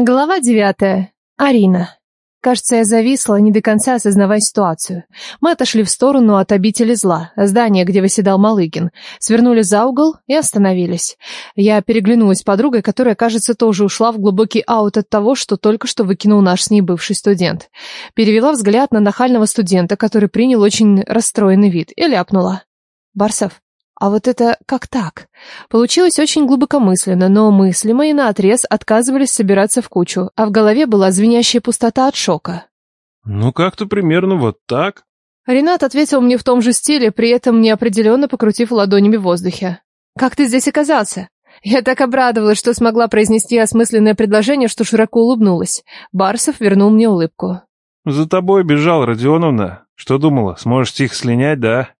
Глава девятая. Арина. Кажется, я зависла, не до конца осознавая ситуацию. Мы отошли в сторону от обители зла, здания, где выседал Малыгин, свернули за угол и остановились. Я переглянулась с подругой, которая, кажется, тоже ушла в глубокий аут от того, что только что выкинул наш с ней бывший студент. Перевела взгляд на нахального студента, который принял очень расстроенный вид, и ляпнула. «Барсов, а вот это как так? Получилось очень глубокомысленно, но мысли мои наотрез отказывались собираться в кучу, а в голове была звенящая пустота от шока. Ну, как-то примерно вот так. Ренат ответил мне в том же стиле, при этом неопределенно покрутив ладонями в воздухе. «Как ты здесь оказался?» Я так обрадовалась, что смогла произнести осмысленное предложение, что широко улыбнулась. Барсов вернул мне улыбку. «За тобой бежал, Родионовна. Что думала, сможешь тихо слинять, да?»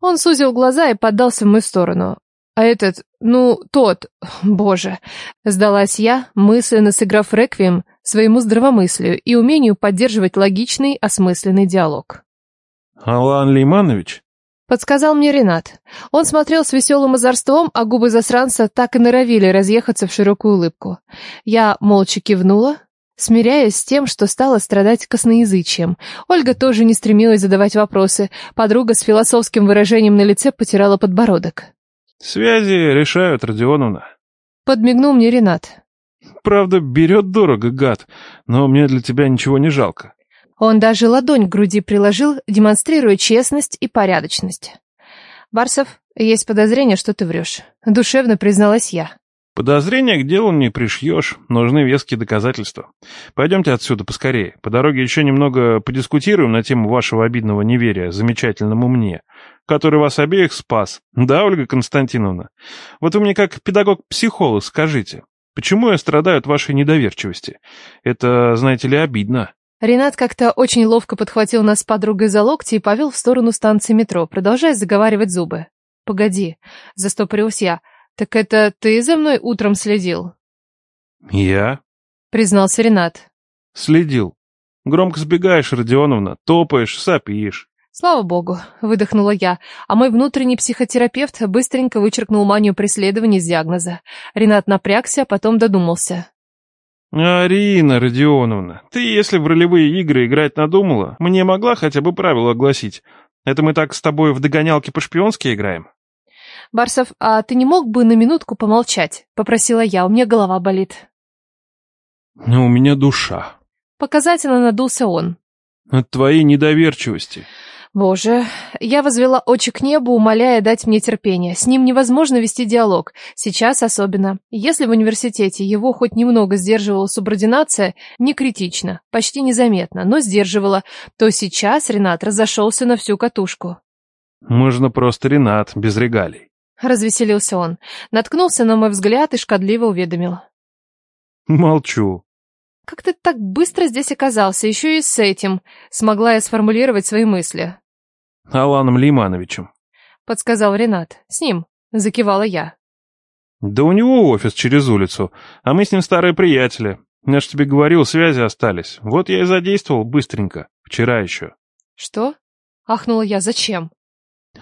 Он сузил глаза и поддался в мою сторону. А этот, ну, тот, боже, сдалась я, мысленно сыграв реквием своему здравомыслию и умению поддерживать логичный, осмысленный диалог. «Алан Лейманович?» Подсказал мне Ренат. Он смотрел с веселым озорством, а губы засранца так и норовили разъехаться в широкую улыбку. Я молча кивнула, смиряясь с тем, что стала страдать косноязычием. Ольга тоже не стремилась задавать вопросы. Подруга с философским выражением на лице потирала подбородок. «Связи решают, Родионовна». Подмигнул мне Ренат. «Правда, берет дорого, гад, но мне для тебя ничего не жалко». Он даже ладонь к груди приложил, демонстрируя честность и порядочность. «Барсов, есть подозрение, что ты врешь», — душевно призналась я. Подозрения к делу не пришьешь, нужны веские доказательства. Пойдемте отсюда поскорее. По дороге еще немного подискутируем на тему вашего обидного неверия замечательному мне, который вас обеих спас. Да, Ольга Константиновна? Вот вы мне как педагог-психолог скажите, почему я страдаю от вашей недоверчивости? Это, знаете ли, обидно. Ренат как-то очень ловко подхватил нас с подругой за локти и повел в сторону станции метро, продолжая заговаривать зубы. «Погоди», — застопорилась я, — «Так это ты за мной утром следил?» «Я?» — признался Ренат. «Следил. Громко сбегаешь, Родионовна, топаешь, сопишь». «Слава богу», — выдохнула я, а мой внутренний психотерапевт быстренько вычеркнул манию преследования из диагноза. Ренат напрягся, а потом додумался. «Арина Родионовна, ты, если в ролевые игры играть надумала, мне могла хотя бы правила огласить. Это мы так с тобой в догонялки по-шпионски играем?» «Барсов, а ты не мог бы на минутку помолчать?» — попросила я, у меня голова болит. «Но у меня душа». Показательно надулся он. «От твоей недоверчивости». Боже, я возвела очи к небу, умоляя дать мне терпение. С ним невозможно вести диалог, сейчас особенно. Если в университете его хоть немного сдерживала субординация, не критично, почти незаметно, но сдерживала, то сейчас Ренат разошелся на всю катушку. «Можно просто Ренат, без регалий». Развеселился он. Наткнулся на мой взгляд и шкодливо уведомил. Молчу. Как ты так быстро здесь оказался, еще и с этим? Смогла я сформулировать свои мысли. Аланом Лимановичем. Подсказал Ренат. С ним. Закивала я. Да у него офис через улицу, а мы с ним старые приятели. Я ж тебе говорил, связи остались. Вот я и задействовал быстренько. Вчера еще. Что? Ахнула я. Зачем?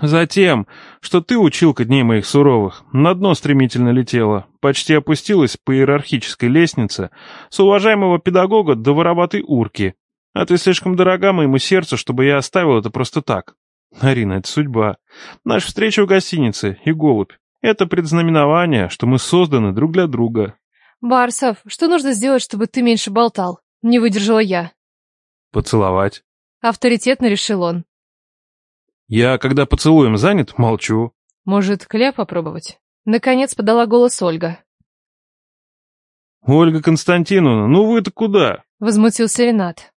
Затем, что ты, училка дней моих суровых, на дно стремительно летела, почти опустилась по иерархической лестнице с уважаемого педагога до вороватой урки. А ты слишком дорога моему сердцу, чтобы я оставил это просто так. Арина, это судьба. Наша встреча в гостинице и голубь. Это предзнаменование, что мы созданы друг для друга. Барсов, что нужно сделать, чтобы ты меньше болтал? Не выдержала я. Поцеловать. Авторитетно решил он. Я, когда поцелуем занят, молчу. Может, кляп попробовать? Наконец подала голос Ольга. Ольга Константиновна, ну вы-то куда? Возмутился Ренат.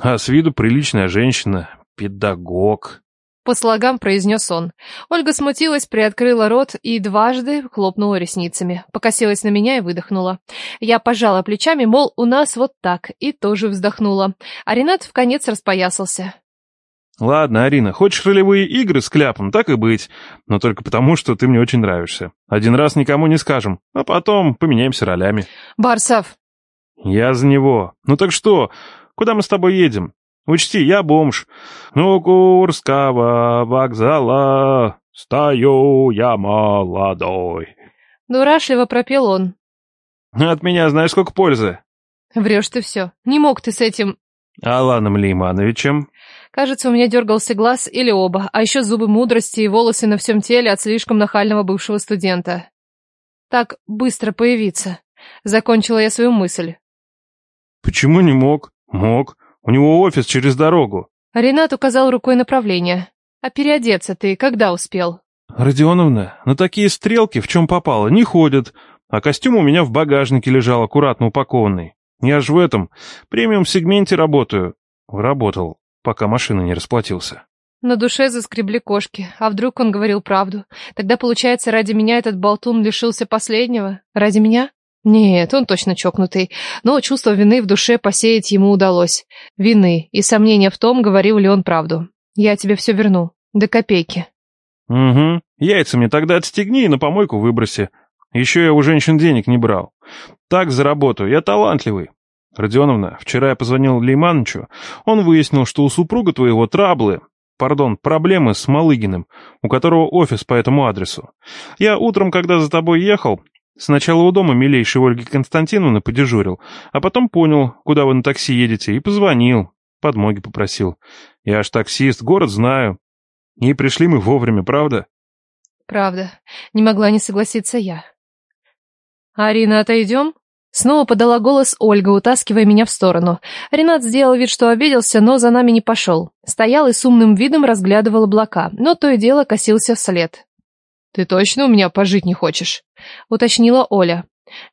А с виду приличная женщина, педагог. По слогам произнес он. Ольга смутилась, приоткрыла рот и дважды хлопнула ресницами. Покосилась на меня и выдохнула. Я пожала плечами, мол, у нас вот так, и тоже вздохнула. А Ренат в конец распоясался. Ладно, Арина, хочешь ролевые игры с кляпом, так и быть. Но только потому, что ты мне очень нравишься. Один раз никому не скажем, а потом поменяемся ролями. Барсов. Я за него. Ну так что, куда мы с тобой едем? Учти, я бомж. Ну, Курского вокзала стою я молодой. Дурашливо пропел он. От меня знаешь сколько пользы? Врешь ты все. Не мог ты с этим... Аланом Леймановичем. Кажется, у меня дергался глаз или оба, а еще зубы мудрости и волосы на всем теле от слишком нахального бывшего студента. Так быстро появиться. Закончила я свою мысль. Почему не мог? Мог. У него офис через дорогу. Ренат указал рукой направление. А переодеться ты когда успел? Родионовна, на такие стрелки, в чем попало, не ходят, а костюм у меня в багажнике лежал аккуратно упакованный. Я ж в этом премиум-сегменте работаю. Работал, пока машина не расплатился. На душе заскребли кошки. А вдруг он говорил правду? Тогда, получается, ради меня этот болтун лишился последнего? Ради меня? Нет, он точно чокнутый. Но чувство вины в душе посеять ему удалось. Вины и сомнения в том, говорил ли он правду. Я тебе все верну. До копейки. Угу. Яйца мне тогда отстегни и на помойку выброси. Еще я у женщин денег не брал. Так заработаю, я талантливый. Родионовна, вчера я позвонил Леймановичу. Он выяснил, что у супруга твоего траблы, пардон, проблемы с Малыгиным, у которого офис по этому адресу. Я утром, когда за тобой ехал, сначала у дома милейшей Ольги Константиновны подежурил, а потом понял, куда вы на такси едете, и позвонил, подмоги попросил. Я ж таксист, город знаю. И пришли мы вовремя, правда? Правда. Не могла не согласиться я. «Арина, отойдем?» Снова подала голос Ольга, утаскивая меня в сторону. Ренат сделал вид, что обиделся, но за нами не пошел. Стоял и с умным видом разглядывал облака, но то и дело косился вслед. «Ты точно у меня пожить не хочешь?» — уточнила Оля.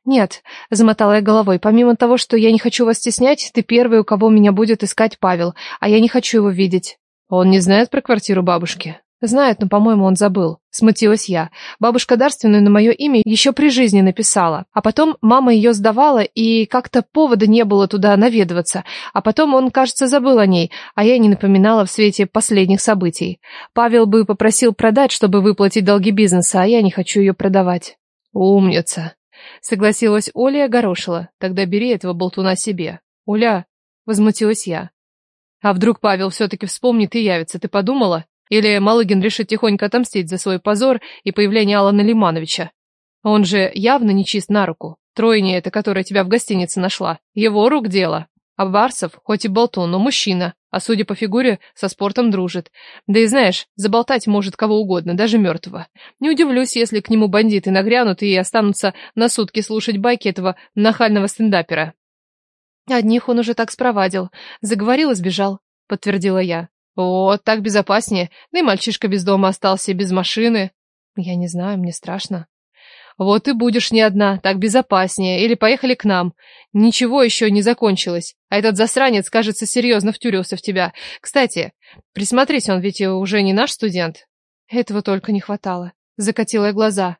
«Нет», — замотала я головой, «помимо того, что я не хочу вас стеснять, ты первый, у кого меня будет искать Павел, а я не хочу его видеть». «Он не знает про квартиру бабушки?» Знает, но, по-моему, он забыл. Смутилась я. Бабушка дарственную на мое имя еще при жизни написала. А потом мама ее сдавала, и как-то повода не было туда наведываться. А потом он, кажется, забыл о ней, а я не напоминала в свете последних событий. Павел бы попросил продать, чтобы выплатить долги бизнеса, а я не хочу ее продавать. Умница. Согласилась Оля и огорошила. Тогда бери этого болтуна себе. Оля, возмутилась я. А вдруг Павел все-таки вспомнит и явится, ты подумала? Или Малыгин решит тихонько отомстить за свой позор и появление Алана Лимановича. Он же явно не чист на руку. Тройня это, которая тебя в гостинице нашла. Его рук дело. А Барсов, хоть и болтун, но мужчина, а судя по фигуре, со спортом дружит. Да и знаешь, заболтать может кого угодно, даже мертвого. Не удивлюсь, если к нему бандиты нагрянут и останутся на сутки слушать байки этого нахального стендапера. Одних он уже так спровадил. Заговорил и сбежал, подтвердила я. Вот, так безопаснее. Да и мальчишка без дома остался, без машины. Я не знаю, мне страшно. Вот и будешь не одна, так безопаснее. Или поехали к нам. Ничего еще не закончилось. А этот засранец, кажется, серьезно втюрился в тебя. Кстати, присмотрись, он ведь уже не наш студент. Этого только не хватало. Закатила я глаза.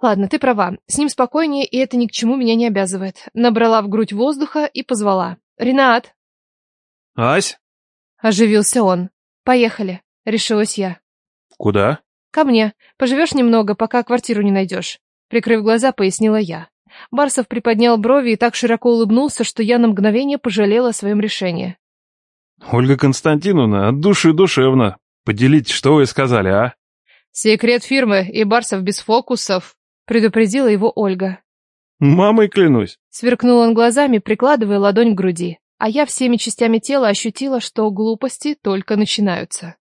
Ладно, ты права. С ним спокойнее, и это ни к чему меня не обязывает. Набрала в грудь воздуха и позвала. Ренат. Ась? Оживился он. «Поехали», — решилась я. «Куда?» «Ко мне. Поживешь немного, пока квартиру не найдешь», — прикрыв глаза, пояснила я. Барсов приподнял брови и так широко улыбнулся, что я на мгновение пожалела о своем решении. «Ольга Константиновна, от души душевно. Поделитесь, что вы сказали, а?» «Секрет фирмы, и Барсов без фокусов», — предупредила его Ольга. «Мамой клянусь», — сверкнул он глазами, прикладывая ладонь к груди а я всеми частями тела ощутила, что глупости только начинаются.